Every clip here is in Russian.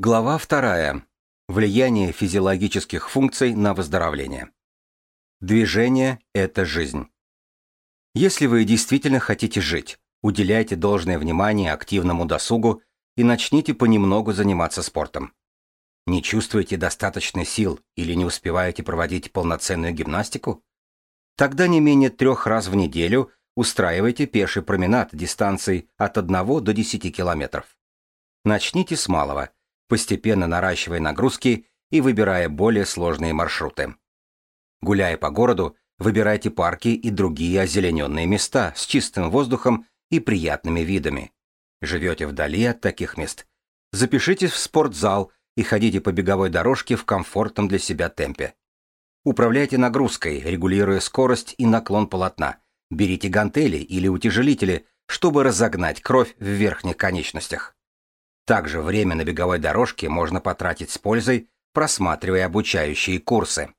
Глава вторая. Влияние физиологических функций на выздоровление. Движение – это жизнь. Если вы действительно хотите жить, уделяйте должное внимание активному досугу и начните понемногу заниматься спортом. Не чувствуете достаточно сил или не успеваете проводить полноценную гимнастику? Тогда не менее трех раз в неделю устраивайте пеший променад дистанцией от 1 до 10 километров. Начните с малого – постепенно наращивая нагрузки и выбирая более сложные маршруты. Гуляя по городу, выбирайте парки и другие озелененные места с чистым воздухом и приятными видами. Живете вдали от таких мест. Запишитесь в спортзал и ходите по беговой дорожке в комфортном для себя темпе. Управляйте нагрузкой, регулируя скорость и наклон полотна. Берите гантели или утяжелители, чтобы разогнать кровь в верхних конечностях. Также время на беговой дорожке можно потратить с пользой, просматривая обучающие курсы.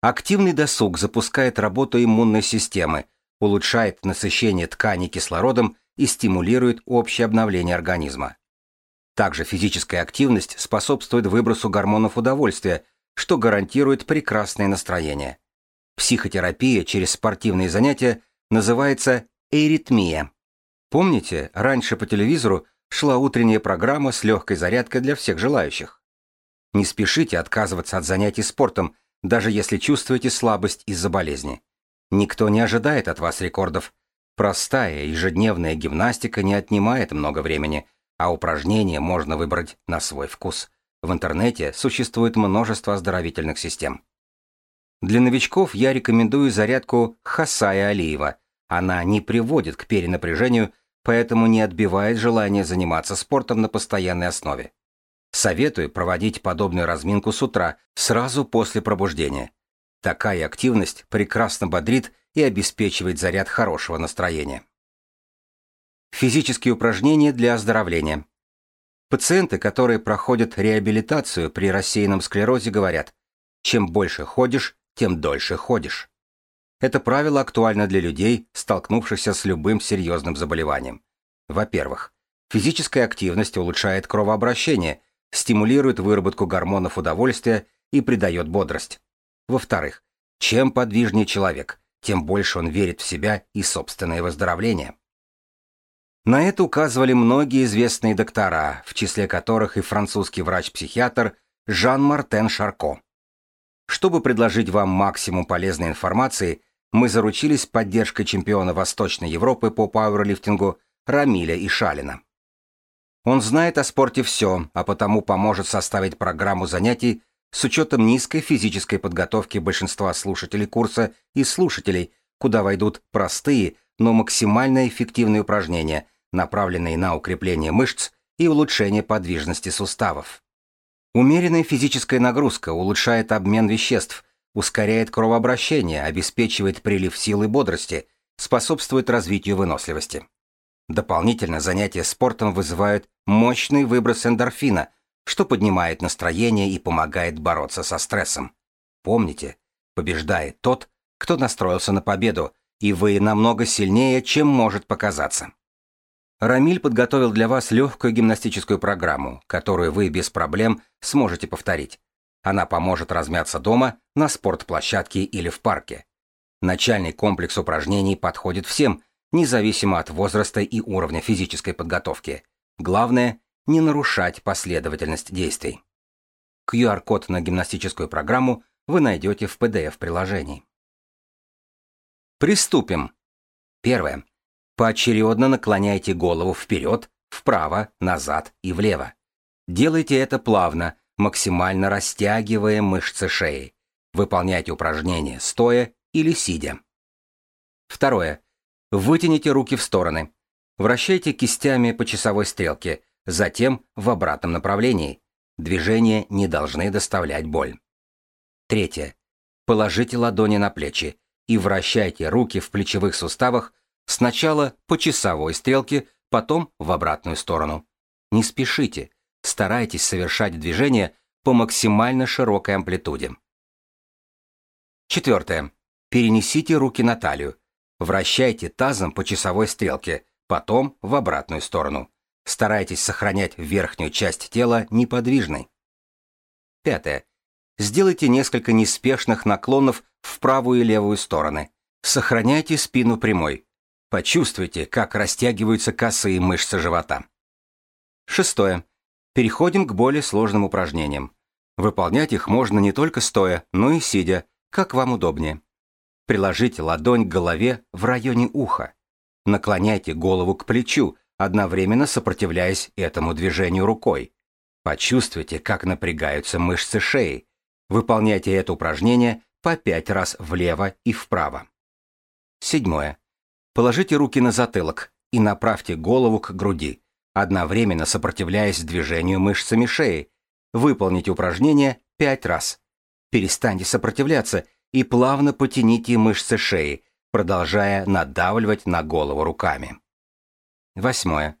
Активный досуг запускает работу иммунной системы, улучшает насыщение тканей кислородом и стимулирует общее обновление организма. Также физическая активность способствует выбросу гормонов удовольствия, что гарантирует прекрасное настроение. Психотерапия через спортивные занятия называется эритмия. Помните, раньше по телевизору шла утренняя программа с легкой зарядкой для всех желающих. Не спешите отказываться от занятий спортом, даже если чувствуете слабость из-за болезни. Никто не ожидает от вас рекордов. Простая ежедневная гимнастика не отнимает много времени, а упражнения можно выбрать на свой вкус. В интернете существует множество оздоровительных систем. Для новичков я рекомендую зарядку Хасая Алиева. Она не приводит к перенапряжению поэтому не отбивает желание заниматься спортом на постоянной основе. Советую проводить подобную разминку с утра, сразу после пробуждения. Такая активность прекрасно бодрит и обеспечивает заряд хорошего настроения. Физические упражнения для оздоровления. Пациенты, которые проходят реабилитацию при рассеянном склерозе, говорят, чем больше ходишь, тем дольше ходишь. Это правило актуально для людей, столкнувшихся с любым серьезным заболеванием. Во-первых, физическая активность улучшает кровообращение, стимулирует выработку гормонов удовольствия и придает бодрость. Во-вторых, чем подвижнее человек, тем больше он верит в себя и собственное выздоровление. На это указывали многие известные доктора, в числе которых и французский врач-психиатр Жан-Мартен Шарко. Чтобы предложить вам максимум полезной информации, мы заручились поддержкой чемпиона Восточной Европы по пауэрлифтингу Рамиля и Шалина. Он знает о спорте все, а потому поможет составить программу занятий с учетом низкой физической подготовки большинства слушателей курса и слушателей, куда войдут простые, но максимально эффективные упражнения, направленные на укрепление мышц и улучшение подвижности суставов. Умеренная физическая нагрузка улучшает обмен веществ – ускоряет кровообращение, обеспечивает прилив силы и бодрости, способствует развитию выносливости. Дополнительно занятия спортом вызывают мощный выброс эндорфина, что поднимает настроение и помогает бороться со стрессом. Помните, побеждает тот, кто настроился на победу, и вы намного сильнее, чем может показаться. Рамиль подготовил для вас легкую гимнастическую программу, которую вы без проблем сможете повторить. Она поможет размяться дома, на спортплощадке или в парке. Начальный комплекс упражнений подходит всем, независимо от возраста и уровня физической подготовки. Главное – не нарушать последовательность действий. QR-код на гимнастическую программу вы найдете в PDF-приложении. Приступим. Первое. Поочередно наклоняйте голову вперед, вправо, назад и влево. Делайте это плавно, максимально растягивая мышцы шеи. Выполняйте упражнения стоя или сидя. Второе. Вытяните руки в стороны. Вращайте кистями по часовой стрелке, затем в обратном направлении. Движения не должны доставлять боль. Третье. Положите ладони на плечи и вращайте руки в плечевых суставах сначала по часовой стрелке, потом в обратную сторону. Не спешите, Старайтесь совершать движение по максимально широкой амплитуде. Четвертое. Перенесите руки на талию. Вращайте тазом по часовой стрелке, потом в обратную сторону. Старайтесь сохранять верхнюю часть тела неподвижной. Пятое. Сделайте несколько неспешных наклонов в правую и левую стороны. Сохраняйте спину прямой. Почувствуйте, как растягиваются косые мышцы живота. Шестое. Переходим к более сложным упражнениям. Выполнять их можно не только стоя, но и сидя, как вам удобнее. Приложите ладонь к голове в районе уха. Наклоняйте голову к плечу, одновременно сопротивляясь этому движению рукой. Почувствуйте, как напрягаются мышцы шеи. Выполняйте это упражнение по пять раз влево и вправо. Седьмое. Положите руки на затылок и направьте голову к груди, одновременно сопротивляясь движению мышцами шеи. Выполните упражнение пять раз. Перестаньте сопротивляться и плавно потяните мышцы шеи, продолжая надавливать на голову руками. Восьмое.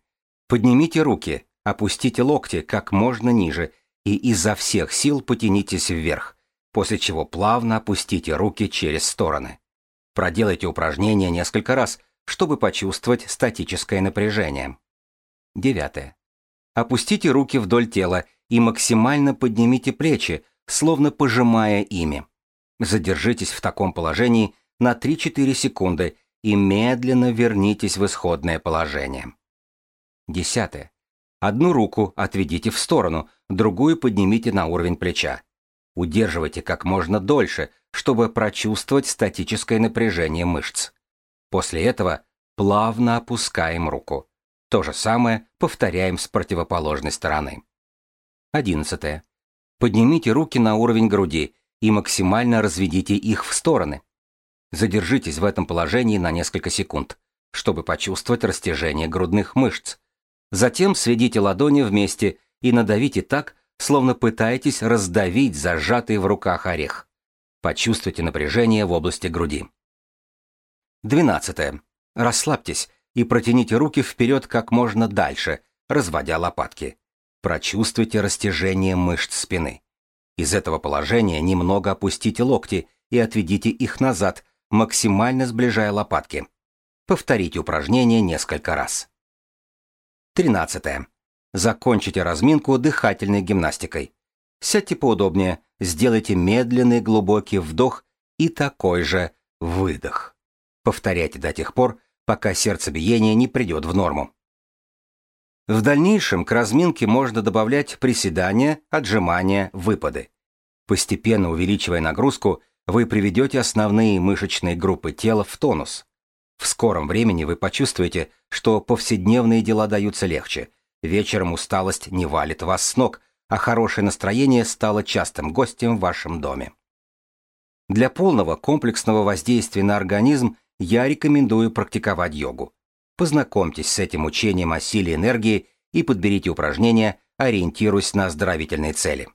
Поднимите руки, опустите локти как можно ниже и изо всех сил потянитесь вверх, после чего плавно опустите руки через стороны. Проделайте упражнение несколько раз, чтобы почувствовать статическое напряжение. Девятое. Опустите руки вдоль тела и максимально поднимите плечи, словно пожимая ими. Задержитесь в таком положении на 3-4 секунды и медленно вернитесь в исходное положение. Десятое. Одну руку отведите в сторону, другую поднимите на уровень плеча. Удерживайте как можно дольше, чтобы прочувствовать статическое напряжение мышц. После этого плавно опускаем руку. То же самое повторяем с противоположной стороны. Одиннадцатое. Поднимите руки на уровень груди и максимально разведите их в стороны. Задержитесь в этом положении на несколько секунд, чтобы почувствовать растяжение грудных мышц. Затем сведите ладони вместе и надавите так, словно пытаетесь раздавить зажатый в руках орех. Почувствуйте напряжение в области груди. 12. Расслабьтесь и протяните руки вперед как можно дальше, разводя лопатки. Прочувствуйте растяжение мышц спины. Из этого положения немного опустите локти и отведите их назад, максимально сближая лопатки. Повторите упражнение несколько раз. 13. Закончите разминку дыхательной гимнастикой. Сядьте поудобнее, сделайте медленный глубокий вдох и такой же выдох. Повторяйте до тех пор, пока сердцебиение не придет в норму. В дальнейшем к разминке можно добавлять приседания, отжимания, выпады. Постепенно увеличивая нагрузку, вы приведете основные мышечные группы тела в тонус. В скором времени вы почувствуете, что повседневные дела даются легче, вечером усталость не валит вас с ног, а хорошее настроение стало частым гостем в вашем доме. Для полного комплексного воздействия на организм я рекомендую практиковать йогу. Познакомьтесь с этим учением о силе энергии и подберите упражнения, ориентируясь на оздоровительные цели.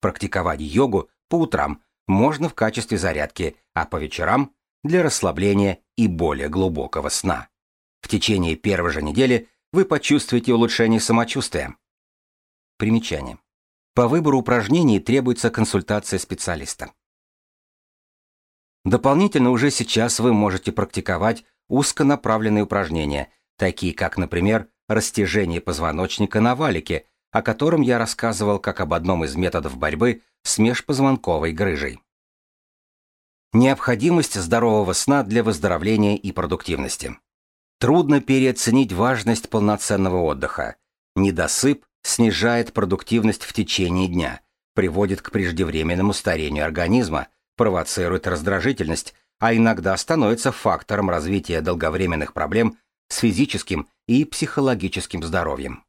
Практиковать йогу по утрам можно в качестве зарядки, а по вечерам – для расслабления и более глубокого сна. В течение первой же недели вы почувствуете улучшение самочувствия. Примечание. По выбору упражнений требуется консультация специалиста. Дополнительно уже сейчас вы можете практиковать узконаправленные упражнения, такие как, например, растяжение позвоночника на валике, о котором я рассказывал как об одном из методов борьбы с межпозвонковой грыжей. Необходимость здорового сна для выздоровления и продуктивности. Трудно переоценить важность полноценного отдыха. Недосып снижает продуктивность в течение дня, приводит к преждевременному старению организма, провоцирует раздражительность, а иногда становится фактором развития долговременных проблем с физическим и психологическим здоровьем.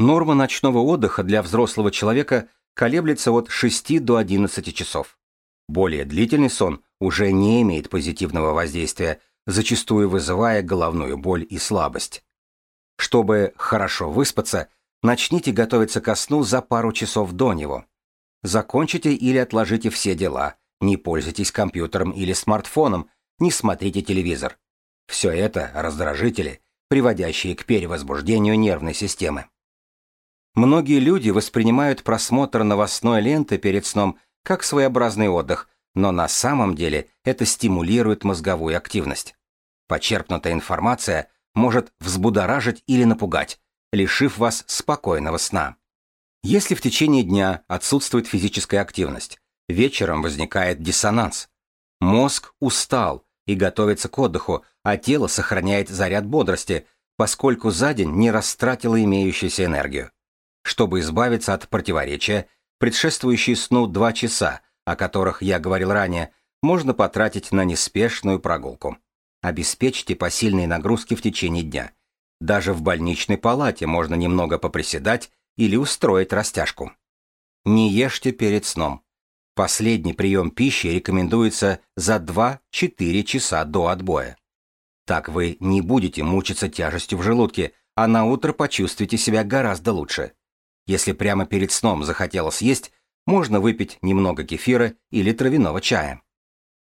Норма ночного отдыха для взрослого человека колеблется от 6 до 11 часов. Более длительный сон уже не имеет позитивного воздействия, зачастую вызывая головную боль и слабость. Чтобы хорошо выспаться, начните готовиться ко сну за пару часов до него. Закончите или отложите все дела, не пользуйтесь компьютером или смартфоном, не смотрите телевизор. Все это раздражители, приводящие к перевозбуждению нервной системы. Многие люди воспринимают просмотр новостной ленты перед сном как своеобразный отдых, но на самом деле это стимулирует мозговую активность. Почерпнутая информация может взбудоражить или напугать, лишив вас спокойного сна. Если в течение дня отсутствует физическая активность, вечером возникает диссонанс. Мозг устал и готовится к отдыху, а тело сохраняет заряд бодрости, поскольку за день не растратило имеющуюся энергию. Чтобы избавиться от противоречия, предшествующие сну два часа, о которых я говорил ранее, можно потратить на неспешную прогулку. Обеспечьте посильные нагрузки в течение дня. Даже в больничной палате можно немного поприседать или устроить растяжку. Не ешьте перед сном. Последний прием пищи рекомендуется за 2-4 часа до отбоя. Так вы не будете мучиться тяжестью в желудке, а на утро почувствуете себя гораздо лучше. Если прямо перед сном захотелось есть, можно выпить немного кефира или травяного чая.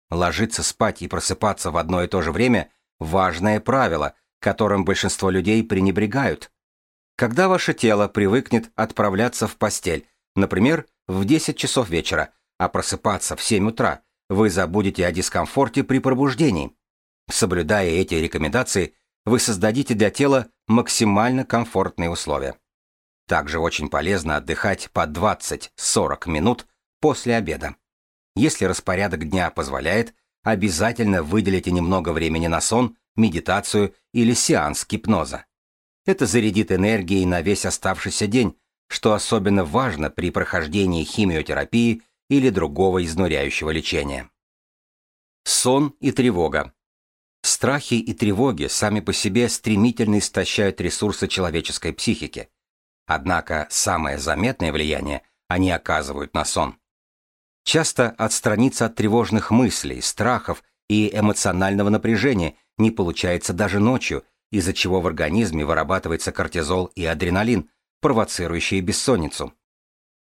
Ложиться спать и просыпаться в одно и то же время – важное правило, которым большинство людей пренебрегают. Когда ваше тело привыкнет отправляться в постель, например, в 10 часов вечера, а просыпаться в 7 утра, вы забудете о дискомфорте при пробуждении. Соблюдая эти рекомендации, вы создадите для тела максимально комфортные условия. Также очень полезно отдыхать по 20-40 минут после обеда. Если распорядок дня позволяет, обязательно выделите немного времени на сон, медитацию или сеанс гипноза. Это зарядит энергией на весь оставшийся день, что особенно важно при прохождении химиотерапии или другого изнуряющего лечения. Сон и тревога. Страхи и тревоги сами по себе стремительно истощают ресурсы человеческой психики. Однако самое заметное влияние они оказывают на сон. Часто отстраниться от тревожных мыслей, страхов и эмоционального напряжения не получается даже ночью, из-за чего в организме вырабатывается кортизол и адреналин, провоцирующие бессонницу.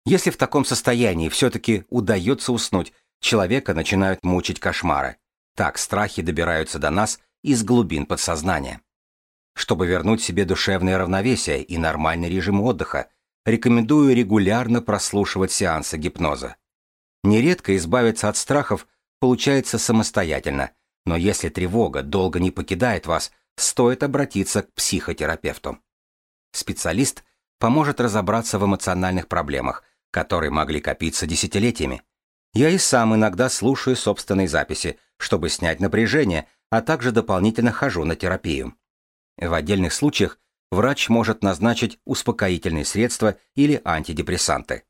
Если в таком состоянии все-таки удается уснуть, человека начинают мучить кошмары. Так страхи добираются до нас из глубин подсознания. Чтобы вернуть себе душевное равновесие и нормальный режим отдыха, рекомендую регулярно прослушивать сеансы гипноза. Нередко избавиться от страхов получается самостоятельно, но если тревога долго не покидает вас, стоит обратиться к психотерапевту. Специалист поможет разобраться в эмоциональных проблемах, которые могли копиться десятилетиями. Я и сам иногда слушаю собственные записи, чтобы снять напряжение, а также дополнительно хожу на терапию. В отдельных случаях врач может назначить успокоительные средства или антидепрессанты.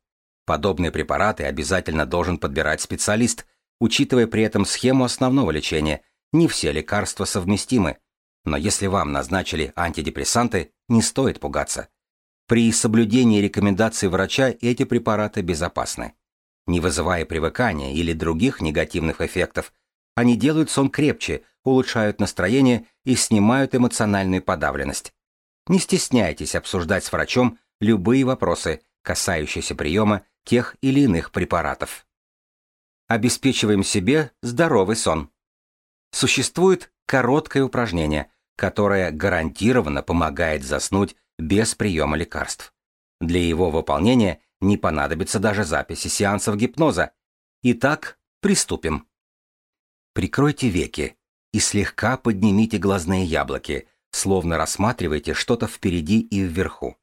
Подобные препараты обязательно должен подбирать специалист, учитывая при этом схему основного лечения. Не все лекарства совместимы. Но если вам назначили антидепрессанты, не стоит пугаться. При соблюдении рекомендаций врача эти препараты безопасны. Не вызывая привыкания или других негативных эффектов, они делают сон крепче, улучшают настроение и снимают эмоциональную подавленность. Не стесняйтесь обсуждать с врачом любые вопросы, касающиеся приема тех или иных препаратов. Обеспечиваем себе здоровый сон. Существует короткое упражнение, которое гарантированно помогает заснуть без приема лекарств. Для его выполнения не понадобится даже записи сеансов гипноза. Итак, приступим. Прикройте веки и слегка поднимите глазные яблоки, словно рассматриваете что-то впереди и вверху.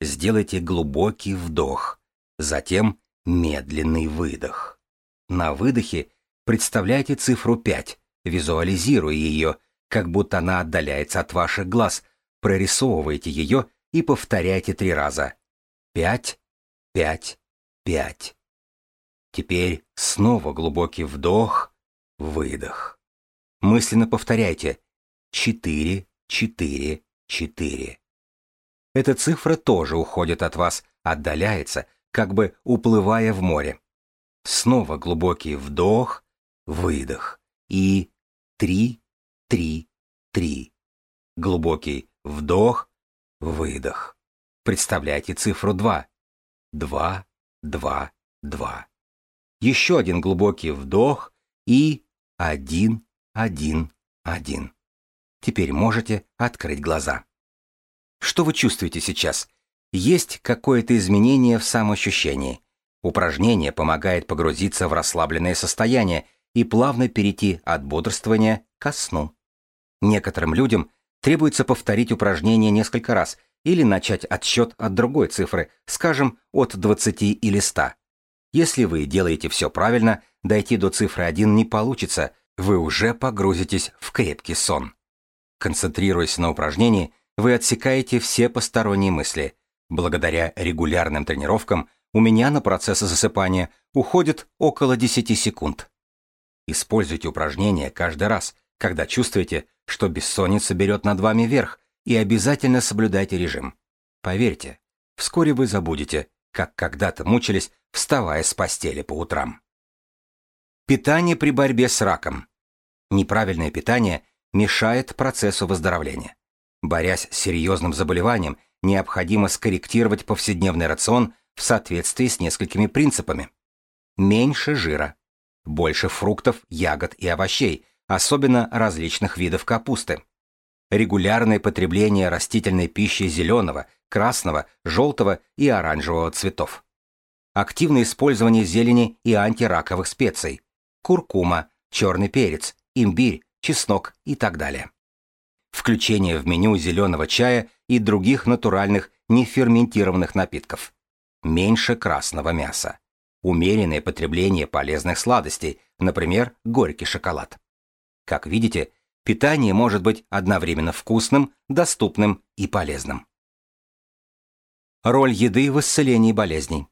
Сделайте глубокий вдох, затем медленный выдох. На выдохе представляйте цифру 5, визуализируя ее, как будто она отдаляется от ваших глаз, прорисовывайте ее и повторяйте три раза. Пять, пять, пять. Теперь снова глубокий вдох, выдох. Мысленно повторяйте. Четыре, четыре, четыре. Эта цифра тоже уходит от вас, отдаляется, как бы уплывая в море. Снова глубокий вдох, выдох. И три, три, три. Глубокий Вдох, выдох. Представляйте цифру 2. 2, 2, 2. Еще один глубокий вдох и 1, 1, 1. Теперь можете открыть глаза. Что вы чувствуете сейчас? Есть какое-то изменение в самоощущении. Упражнение помогает погрузиться в расслабленное состояние и плавно перейти от бодрствования ко сну. Некоторым людям Требуется повторить упражнение несколько раз, или начать отсчет от другой цифры, скажем, от 20 или 100. Если вы делаете все правильно, дойти до цифры 1 не получится, вы уже погрузитесь в крепкий сон. Концентрируясь на упражнении, вы отсекаете все посторонние мысли. Благодаря регулярным тренировкам у меня на процесс засыпания уходит около 10 секунд. Используйте упражнения каждый раз, когда чувствуете, что бессонница берет над вами верх, и обязательно соблюдайте режим. Поверьте, вскоре вы забудете, как когда-то мучились, вставая с постели по утрам. Питание при борьбе с раком. Неправильное питание мешает процессу выздоровления. Борясь с серьезным заболеванием, необходимо скорректировать повседневный рацион в соответствии с несколькими принципами. Меньше жира, больше фруктов, ягод и овощей, особенно различных видов капусты. Регулярное потребление растительной пищи зеленого, красного, желтого и оранжевого цветов. Активное использование зелени и антираковых специй. Куркума, черный перец, имбирь, чеснок и так далее. Включение в меню зеленого чая и других натуральных неферментированных напитков. Меньше красного мяса. Умеренное потребление полезных сладостей, например, горький шоколад. Как видите, питание может быть одновременно вкусным, доступным и полезным. Роль еды в исцелении болезней.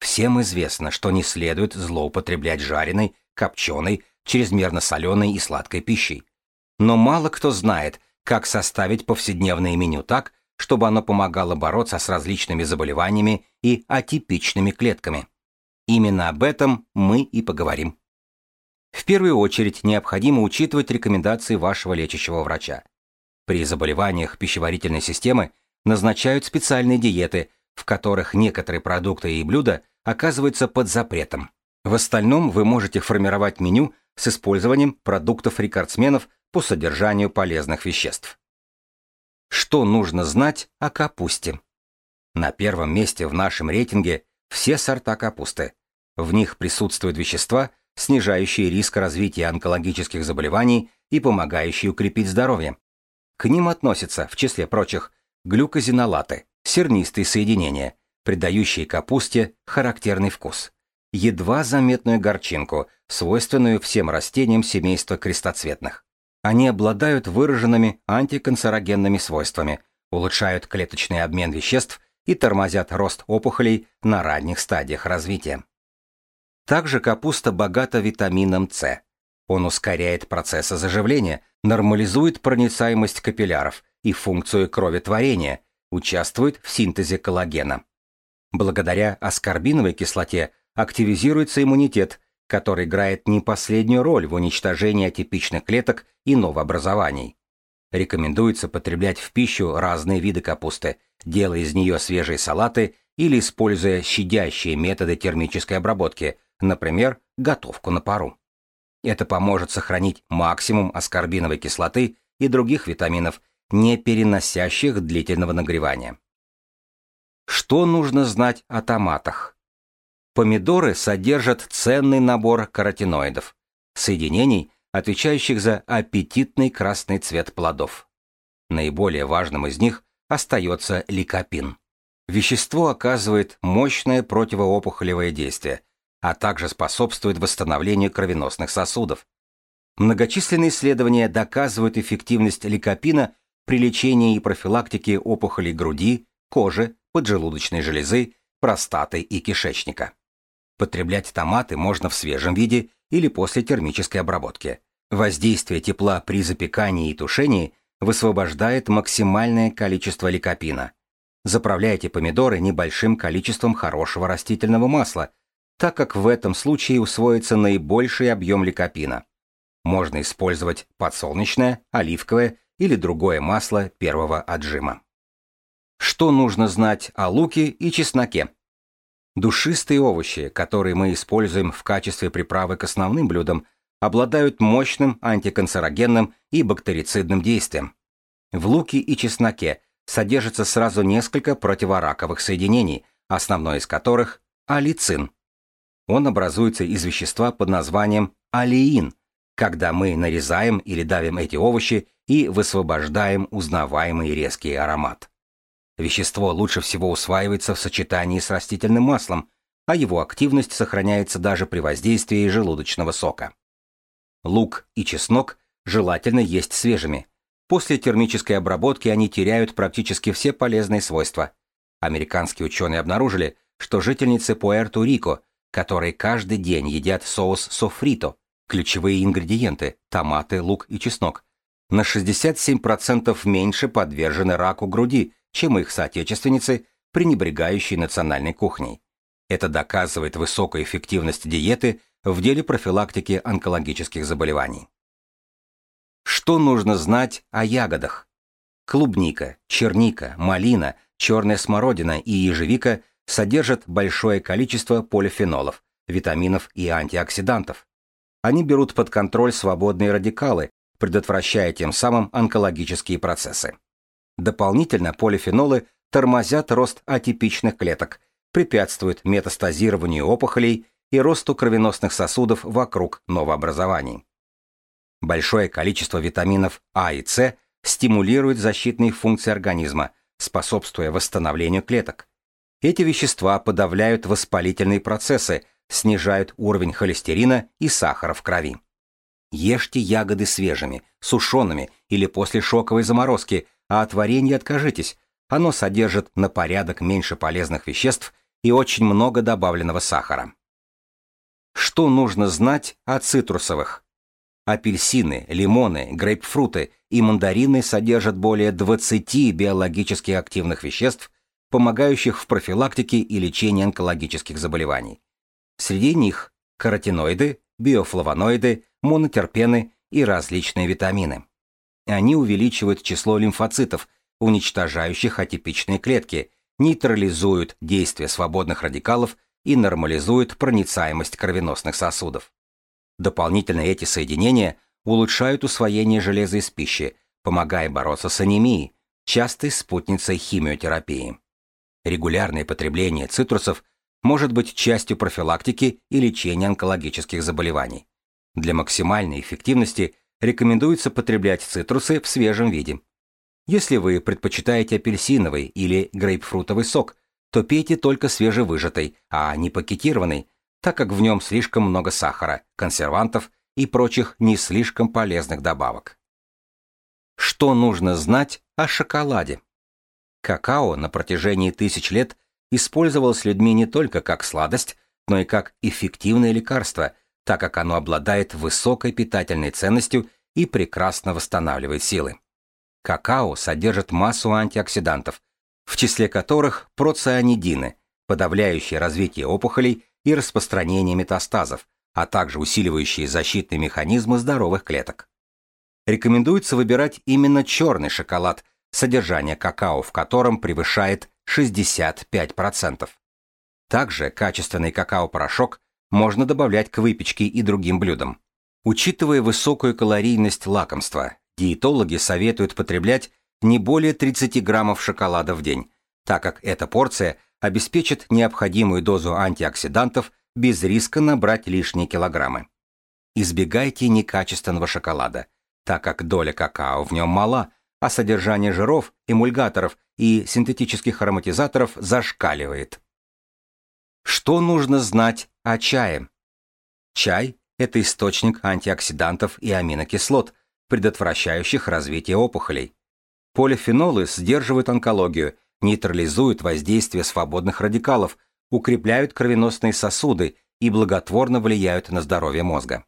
Всем известно, что не следует злоупотреблять жареной, копченой, чрезмерно соленой и сладкой пищей. Но мало кто знает, как составить повседневное меню так, чтобы оно помогало бороться с различными заболеваниями и атипичными клетками. Именно об этом мы и поговорим. В первую очередь необходимо учитывать рекомендации вашего лечащего врача. При заболеваниях пищеварительной системы назначают специальные диеты, в которых некоторые продукты и блюда оказываются под запретом. В остальном вы можете формировать меню с использованием продуктов рекордсменов по содержанию полезных веществ. Что нужно знать о капусте? На первом месте в нашем рейтинге все сорта капусты. В них присутствуют вещества, снижающие риск развития онкологических заболеваний и помогающие укрепить здоровье. К ним относятся, в числе прочих, глюкозинолаты, сернистые соединения, придающие капусте характерный вкус, едва заметную горчинку, свойственную всем растениям семейства крестоцветных. Они обладают выраженными антиканцерогенными свойствами, улучшают клеточный обмен веществ и тормозят рост опухолей на ранних стадиях развития. Также капуста богата витамином С. Он ускоряет процессы заживления, нормализует проницаемость капилляров и функцию кроветворения, участвует в синтезе коллагена. Благодаря аскорбиновой кислоте активизируется иммунитет, который играет не последнюю роль в уничтожении атипичных клеток и новообразований. Рекомендуется потреблять в пищу разные виды капусты, делая из нее свежие салаты или используя щадящие методы термической обработки – например, готовку на пару. Это поможет сохранить максимум аскорбиновой кислоты и других витаминов, не переносящих длительного нагревания. Что нужно знать о томатах? Помидоры содержат ценный набор каротиноидов, соединений, отвечающих за аппетитный красный цвет плодов. Наиболее важным из них остается ликопин. Вещество оказывает мощное противоопухолевое действие, а также способствует восстановлению кровеносных сосудов. Многочисленные исследования доказывают эффективность ликопина при лечении и профилактике опухолей груди, кожи, поджелудочной железы, простаты и кишечника. Потреблять томаты можно в свежем виде или после термической обработки. Воздействие тепла при запекании и тушении высвобождает максимальное количество ликопина. Заправляйте помидоры небольшим количеством хорошего растительного масла, так как в этом случае усвоится наибольший объем ликопина. Можно использовать подсолнечное, оливковое или другое масло первого отжима. Что нужно знать о луке и чесноке? Душистые овощи, которые мы используем в качестве приправы к основным блюдам, обладают мощным антиканцерогенным и бактерицидным действием. В луке и чесноке содержится сразу несколько противораковых соединений, основное из которых – алицин – он образуется из вещества под названием алиин, когда мы нарезаем или давим эти овощи и высвобождаем узнаваемый резкий аромат. Вещество лучше всего усваивается в сочетании с растительным маслом, а его активность сохраняется даже при воздействии желудочного сока. Лук и чеснок желательно есть свежими. После термической обработки они теряют практически все полезные свойства. Американские ученые обнаружили, что жительницы Пуэрто-Рико, которые каждый день едят соус софрито, ключевые ингредиенты – томаты, лук и чеснок, на 67% меньше подвержены раку груди, чем их соотечественницы, пренебрегающие национальной кухней. Это доказывает высокую эффективность диеты в деле профилактики онкологических заболеваний. Что нужно знать о ягодах? Клубника, черника, малина, черная смородина и ежевика содержат большое количество полифенолов, витаминов и антиоксидантов. Они берут под контроль свободные радикалы, предотвращая тем самым онкологические процессы. Дополнительно полифенолы тормозят рост атипичных клеток, препятствуют метастазированию опухолей и росту кровеносных сосудов вокруг новообразований. Большое количество витаминов А и С стимулирует защитные функции организма, способствуя восстановлению клеток. Эти вещества подавляют воспалительные процессы, снижают уровень холестерина и сахара в крови. Ешьте ягоды свежими, сушеными или после шоковой заморозки, а от варенья откажитесь. Оно содержит на порядок меньше полезных веществ и очень много добавленного сахара. Что нужно знать о цитрусовых? Апельсины, лимоны, грейпфруты и мандарины содержат более 20 биологически активных веществ, помогающих в профилактике и лечении онкологических заболеваний. Среди них каротиноиды, биофлавоноиды, монотерпены и различные витамины. Они увеличивают число лимфоцитов, уничтожающих атипичные клетки, нейтрализуют действие свободных радикалов и нормализуют проницаемость кровеносных сосудов. Дополнительно эти соединения улучшают усвоение железа из пищи, помогая бороться с анемией, частой спутницей химиотерапии. Регулярное потребление цитрусов может быть частью профилактики и лечения онкологических заболеваний. Для максимальной эффективности рекомендуется потреблять цитрусы в свежем виде. Если вы предпочитаете апельсиновый или грейпфрутовый сок, то пейте только свежевыжатый, а не пакетированный, так как в нем слишком много сахара, консервантов и прочих не слишком полезных добавок. Что нужно знать о шоколаде? Какао на протяжении тысяч лет использовалось людьми не только как сладость, но и как эффективное лекарство, так как оно обладает высокой питательной ценностью и прекрасно восстанавливает силы. Какао содержит массу антиоксидантов, в числе которых процианидины, подавляющие развитие опухолей и распространение метастазов, а также усиливающие защитные механизмы здоровых клеток. Рекомендуется выбирать именно черный шоколад, содержание какао в котором превышает 65%. Также качественный какао-порошок можно добавлять к выпечке и другим блюдам. Учитывая высокую калорийность лакомства, диетологи советуют потреблять не более 30 граммов шоколада в день, так как эта порция обеспечит необходимую дозу антиоксидантов без риска набрать лишние килограммы. Избегайте некачественного шоколада, так как доля какао в нем мала, а содержание жиров, эмульгаторов и синтетических ароматизаторов зашкаливает. Что нужно знать о чае? Чай – это источник антиоксидантов и аминокислот, предотвращающих развитие опухолей. Полифенолы сдерживают онкологию, нейтрализуют воздействие свободных радикалов, укрепляют кровеносные сосуды и благотворно влияют на здоровье мозга.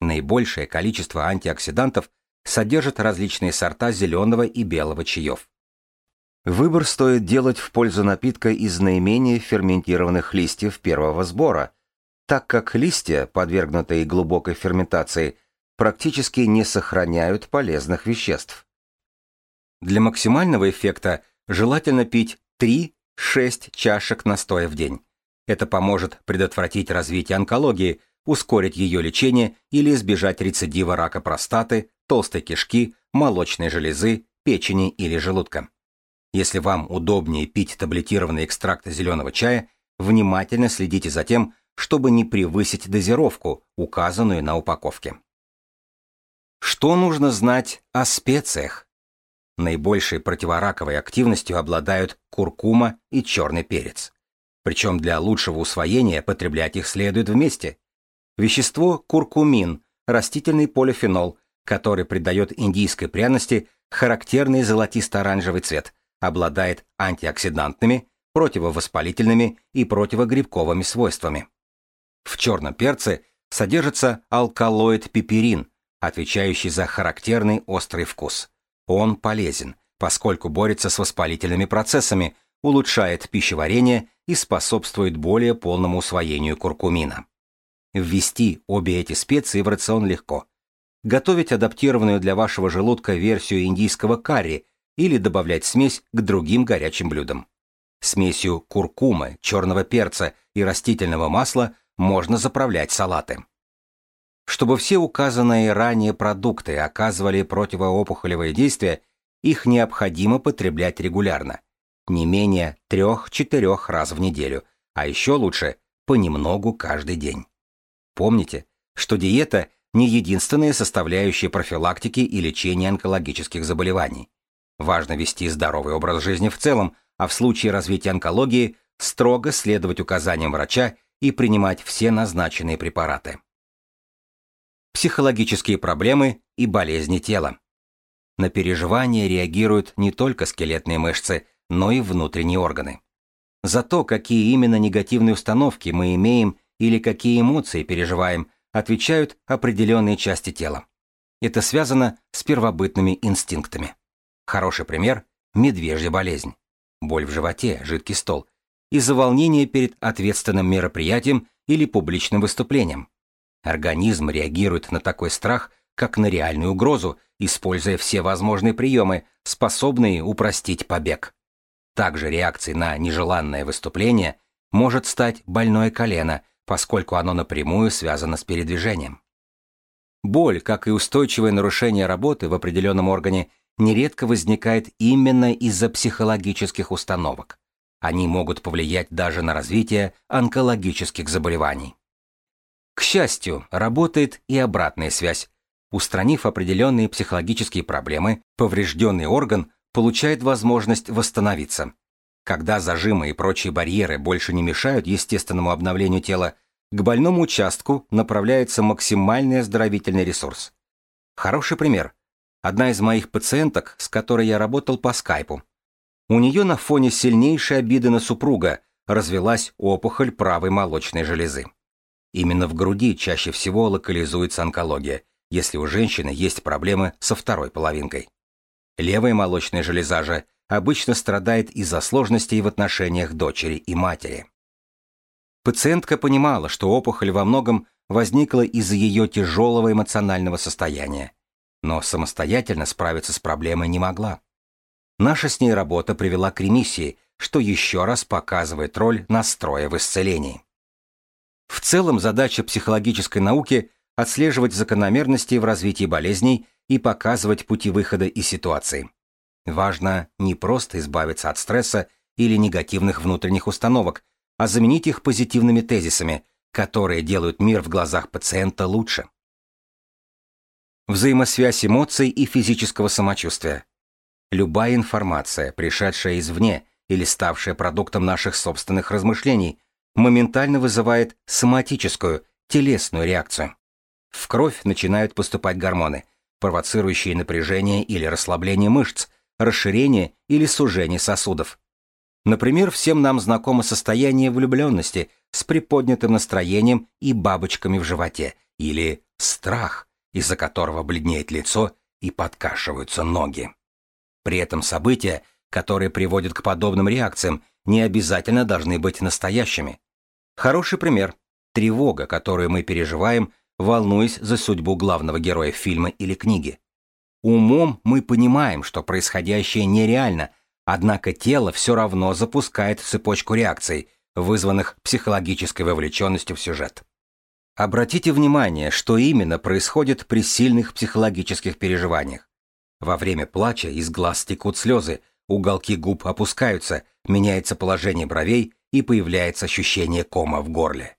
Наибольшее количество антиоксидантов содержат различные сорта зеленого и белого чаев. Выбор стоит делать в пользу напитка из наименее ферментированных листьев первого сбора, так как листья, подвергнутые глубокой ферментации, практически не сохраняют полезных веществ. Для максимального эффекта желательно пить 3-6 чашек настоя в день. Это поможет предотвратить развитие онкологии, ускорить ее лечение или избежать рецидива рака простаты, толстой кишки, молочной железы, печени или желудка. Если вам удобнее пить таблетированный экстракт зеленого чая, внимательно следите за тем, чтобы не превысить дозировку, указанную на упаковке. Что нужно знать о специях? Наибольшей противораковой активностью обладают куркума и черный перец. Причем для лучшего усвоения потреблять их следует вместе. Вещество куркумин – растительный полифенол, который придает индийской пряности характерный золотисто-оранжевый цвет, обладает антиоксидантными, противовоспалительными и противогрибковыми свойствами. В черном перце содержится алкалоид пиперин, отвечающий за характерный острый вкус. Он полезен, поскольку борется с воспалительными процессами, улучшает пищеварение и способствует более полному усвоению куркумина. Ввести обе эти специи в рацион легко. Готовить адаптированную для вашего желудка версию индийского карри или добавлять смесь к другим горячим блюдам. Смесью куркумы, черного перца и растительного масла можно заправлять салаты. Чтобы все указанные ранее продукты оказывали противоопухолевое действие, их необходимо потреблять регулярно, не менее 3-4 раз в неделю, а еще лучше понемногу каждый день. Помните, что диета не единственная составляющая профилактики и лечения онкологических заболеваний. Важно вести здоровый образ жизни в целом, а в случае развития онкологии строго следовать указаниям врача и принимать все назначенные препараты. Психологические проблемы и болезни тела. На переживания реагируют не только скелетные мышцы, но и внутренние органы. За то, какие именно негативные установки мы имеем или какие эмоции переживаем, отвечают определенные части тела. Это связано с первобытными инстинктами. Хороший пример – медвежья болезнь. Боль в животе, жидкий стол, из-за волнения перед ответственным мероприятием или публичным выступлением. Организм реагирует на такой страх, как на реальную угрозу, используя все возможные приемы, способные упростить побег. Также реакцией на нежеланное выступление может стать больное колено, поскольку оно напрямую связано с передвижением. Боль, как и устойчивое нарушение работы в определенном органе, нередко возникает именно из-за психологических установок. Они могут повлиять даже на развитие онкологических заболеваний. К счастью, работает и обратная связь. Устранив определенные психологические проблемы, поврежденный орган получает возможность восстановиться. Когда зажимы и прочие барьеры больше не мешают естественному обновлению тела, к больному участку направляется максимальный оздоровительный ресурс. Хороший пример. Одна из моих пациенток, с которой я работал по скайпу, у нее на фоне сильнейшей обиды на супруга развелась опухоль правой молочной железы. Именно в груди чаще всего локализуется онкология, если у женщины есть проблемы со второй половинкой. Левая молочная железа же обычно страдает из-за сложностей в отношениях дочери и матери. Пациентка понимала, что опухоль во многом возникла из-за ее тяжелого эмоционального состояния, но самостоятельно справиться с проблемой не могла. Наша с ней работа привела к ремиссии, что еще раз показывает роль настроя в исцелении. В целом задача психологической науки – отслеживать закономерности в развитии болезней и показывать пути выхода из ситуации. Важно не просто избавиться от стресса или негативных внутренних установок, а заменить их позитивными тезисами, которые делают мир в глазах пациента лучше. Взаимосвязь эмоций и физического самочувствия. Любая информация, пришедшая извне или ставшая продуктом наших собственных размышлений, моментально вызывает соматическую, телесную реакцию. В кровь начинают поступать гормоны, провоцирующие напряжение или расслабление мышц, расширение или сужение сосудов. Например, всем нам знакомо состояние влюбленности с приподнятым настроением и бабочками в животе, или страх, из-за которого бледнеет лицо и подкашиваются ноги. При этом события, которые приводят к подобным реакциям, не обязательно должны быть настоящими. Хороший пример – тревога, которую мы переживаем, волнуясь за судьбу главного героя фильма или книги. Умом мы понимаем, что происходящее нереально, однако тело все равно запускает цепочку реакций, вызванных психологической вовлеченностью в сюжет. Обратите внимание, что именно происходит при сильных психологических переживаниях. Во время плача из глаз текут слезы, уголки губ опускаются, меняется положение бровей и появляется ощущение кома в горле.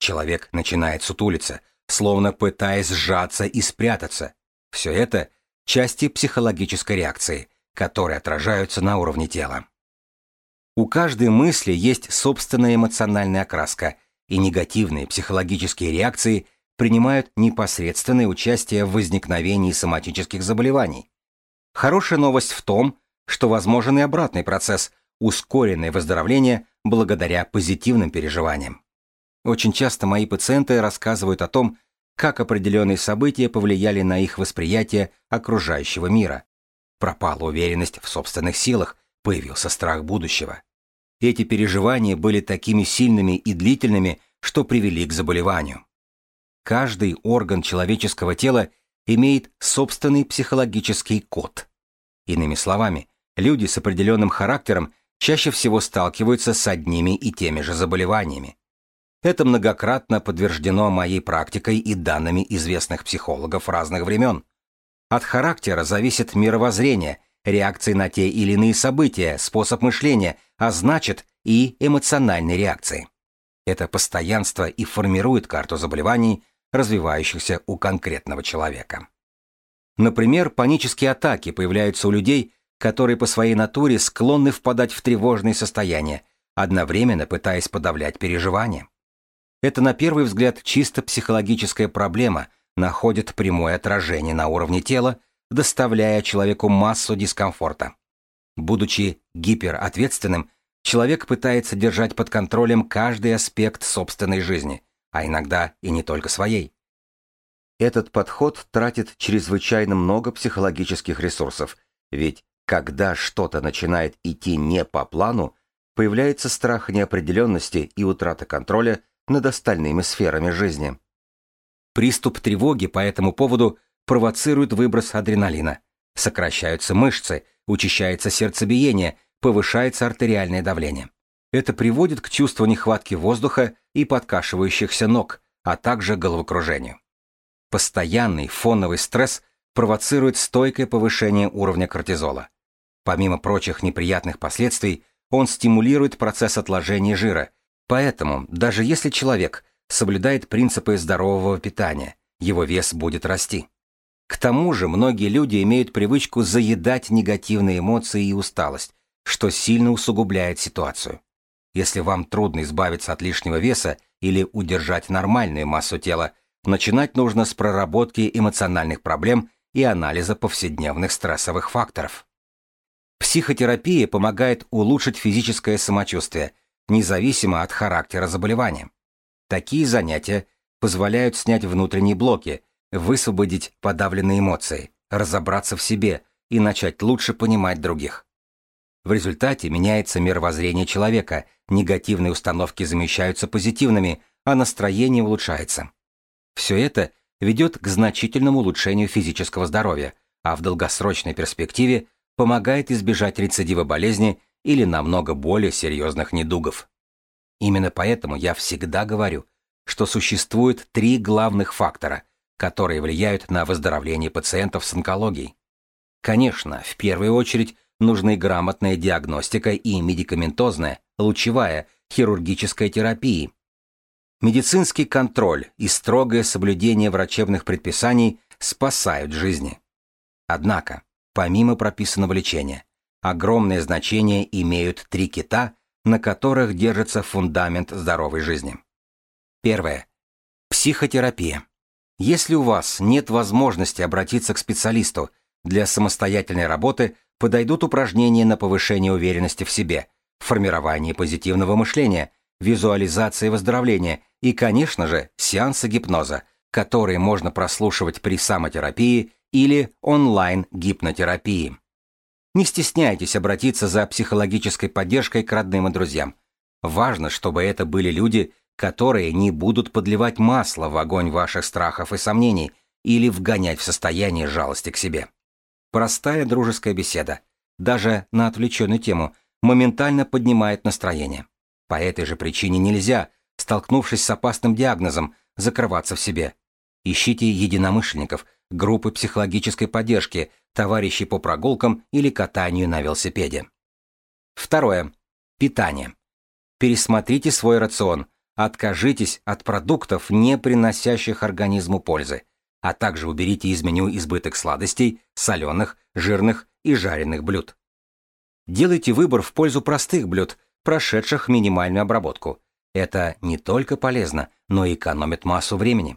Человек начинает сутулиться, словно пытаясь сжаться и спрятаться. Все это – части психологической реакции, которые отражаются на уровне тела. У каждой мысли есть собственная эмоциональная окраска, и негативные психологические реакции принимают непосредственное участие в возникновении соматических заболеваний. Хорошая новость в том, что возможен и обратный процесс, ускоренное выздоровление благодаря позитивным переживаниям. Очень часто мои пациенты рассказывают о том, как определенные события повлияли на их восприятие окружающего мира. Пропала уверенность в собственных силах, появился страх будущего. Эти переживания были такими сильными и длительными, что привели к заболеванию. Каждый орган человеческого тела имеет собственный психологический код. Иными словами, люди с определенным характером чаще всего сталкиваются с одними и теми же заболеваниями. Это многократно подтверждено моей практикой и данными известных психологов разных времен. От характера зависит мировоззрение, реакции на те или иные события, способ мышления, а значит и эмоциональные реакции. Это постоянство и формирует карту заболеваний, развивающихся у конкретного человека. Например, панические атаки появляются у людей, которые по своей натуре склонны впадать в тревожные состояния, одновременно пытаясь подавлять переживания. Это на первый взгляд чисто психологическая проблема находит прямое отражение на уровне тела, доставляя человеку массу дискомфорта. Будучи гиперответственным, человек пытается держать под контролем каждый аспект собственной жизни, а иногда и не только своей. Этот подход тратит чрезвычайно много психологических ресурсов, ведь когда что-то начинает идти не по плану, появляется страх неопределенности и утрата контроля над остальными сферами жизни. Приступ тревоги по этому поводу провоцирует выброс адреналина. Сокращаются мышцы, учащается сердцебиение, повышается артериальное давление. Это приводит к чувству нехватки воздуха и подкашивающихся ног, а также головокружению. Постоянный фоновый стресс провоцирует стойкое повышение уровня кортизола. Помимо прочих неприятных последствий, он стимулирует процесс отложения жира. Поэтому, даже если человек соблюдает принципы здорового питания, его вес будет расти. К тому же многие люди имеют привычку заедать негативные эмоции и усталость, что сильно усугубляет ситуацию. Если вам трудно избавиться от лишнего веса или удержать нормальную массу тела, начинать нужно с проработки эмоциональных проблем и анализа повседневных стрессовых факторов. Психотерапия помогает улучшить физическое самочувствие, независимо от характера заболевания. Такие занятия позволяют снять внутренние блоки, высвободить подавленные эмоции, разобраться в себе и начать лучше понимать других. В результате меняется мировоззрение человека, негативные установки замещаются позитивными, а настроение улучшается. Все это ведет к значительному улучшению физического здоровья, а в долгосрочной перспективе помогает избежать рецидива болезни или намного более серьезных недугов. Именно поэтому я всегда говорю, что существует три главных фактора, которые влияют на выздоровление пациентов с онкологией. Конечно, в первую очередь нужны грамотная диагностика и медикаментозная, лучевая, хирургическая терапии. Медицинский контроль и строгое соблюдение врачебных предписаний спасают жизни. Однако, помимо прописанного лечения. Огромное значение имеют три кита, на которых держится фундамент здоровой жизни. Первое. Психотерапия. Если у вас нет возможности обратиться к специалисту, для самостоятельной работы подойдут упражнения на повышение уверенности в себе, формирование позитивного мышления, визуализация выздоровления и, конечно же, сеансы гипноза, которые можно прослушивать при самотерапии или онлайн-гипнотерапии. Не стесняйтесь обратиться за психологической поддержкой к родным и друзьям. Важно, чтобы это были люди, которые не будут подливать масло в огонь ваших страхов и сомнений или вгонять в состояние жалости к себе. Простая дружеская беседа, даже на отвлеченную тему, моментально поднимает настроение. По этой же причине нельзя, столкнувшись с опасным диагнозом, закрываться в себе. Ищите единомышленников – группы психологической поддержки, товарищей по прогулкам или катанию на велосипеде. Второе. Питание. Пересмотрите свой рацион. Откажитесь от продуктов, не приносящих организму пользы. а также уберите из меню избыток сладостей, соленых, жирных и жареных блюд. Делайте выбор в пользу простых блюд, прошедших минимальную обработку. Это не только полезно, но и экономит массу времени.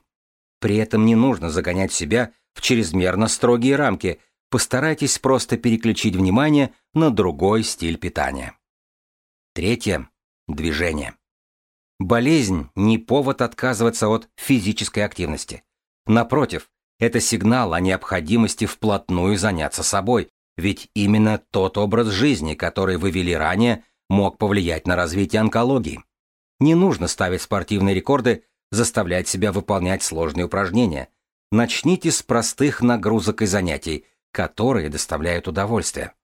При этом не нужно загонять себя в чрезмерно строгие рамки, постарайтесь просто переключить внимание на другой стиль питания. Третье. Движение. Болезнь не повод отказываться от физической активности. Напротив, это сигнал о необходимости вплотную заняться собой, ведь именно тот образ жизни, который вы вели ранее, мог повлиять на развитие онкологии. Не нужно ставить спортивные рекорды, заставлять себя выполнять сложные упражнения. Начните с простых нагрузок и занятий, которые доставляют удовольствие.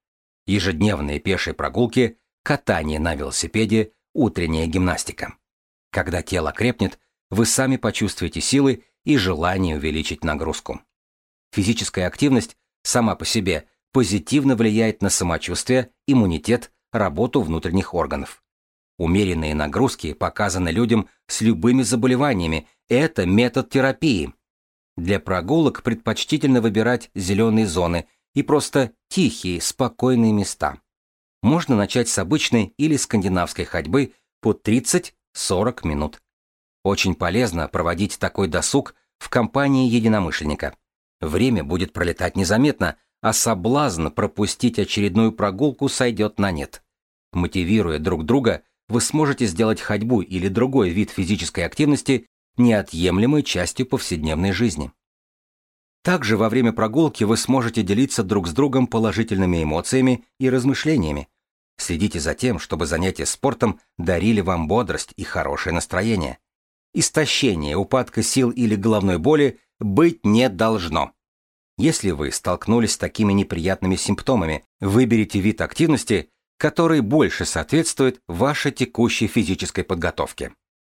Ежедневные пешие прогулки, катание на велосипеде, утренняя гимнастика. Когда тело крепнет, вы сами почувствуете силы и желание увеличить нагрузку. Физическая активность сама по себе позитивно влияет на самочувствие, иммунитет, работу внутренних органов. Умеренные нагрузки показаны людям с любыми заболеваниями. Это метод терапии. Для прогулок предпочтительно выбирать зеленые зоны и просто тихие, спокойные места. Можно начать с обычной или скандинавской ходьбы по 30-40 минут. Очень полезно проводить такой досуг в компании единомышленника. Время будет пролетать незаметно, а соблазн пропустить очередную прогулку сойдет на нет. Мотивируя друг друга, вы сможете сделать ходьбу или другой вид физической активности неотъемлемой частью повседневной жизни. Также во время прогулки вы сможете делиться друг с другом положительными эмоциями и размышлениями. Следите за тем, чтобы занятия спортом дарили вам бодрость и хорошее настроение. Истощения, упадка сил или головной боли быть не должно. Если вы столкнулись с такими неприятными симптомами, выберите вид активности, который больше соответствует вашей текущей физической подготовке.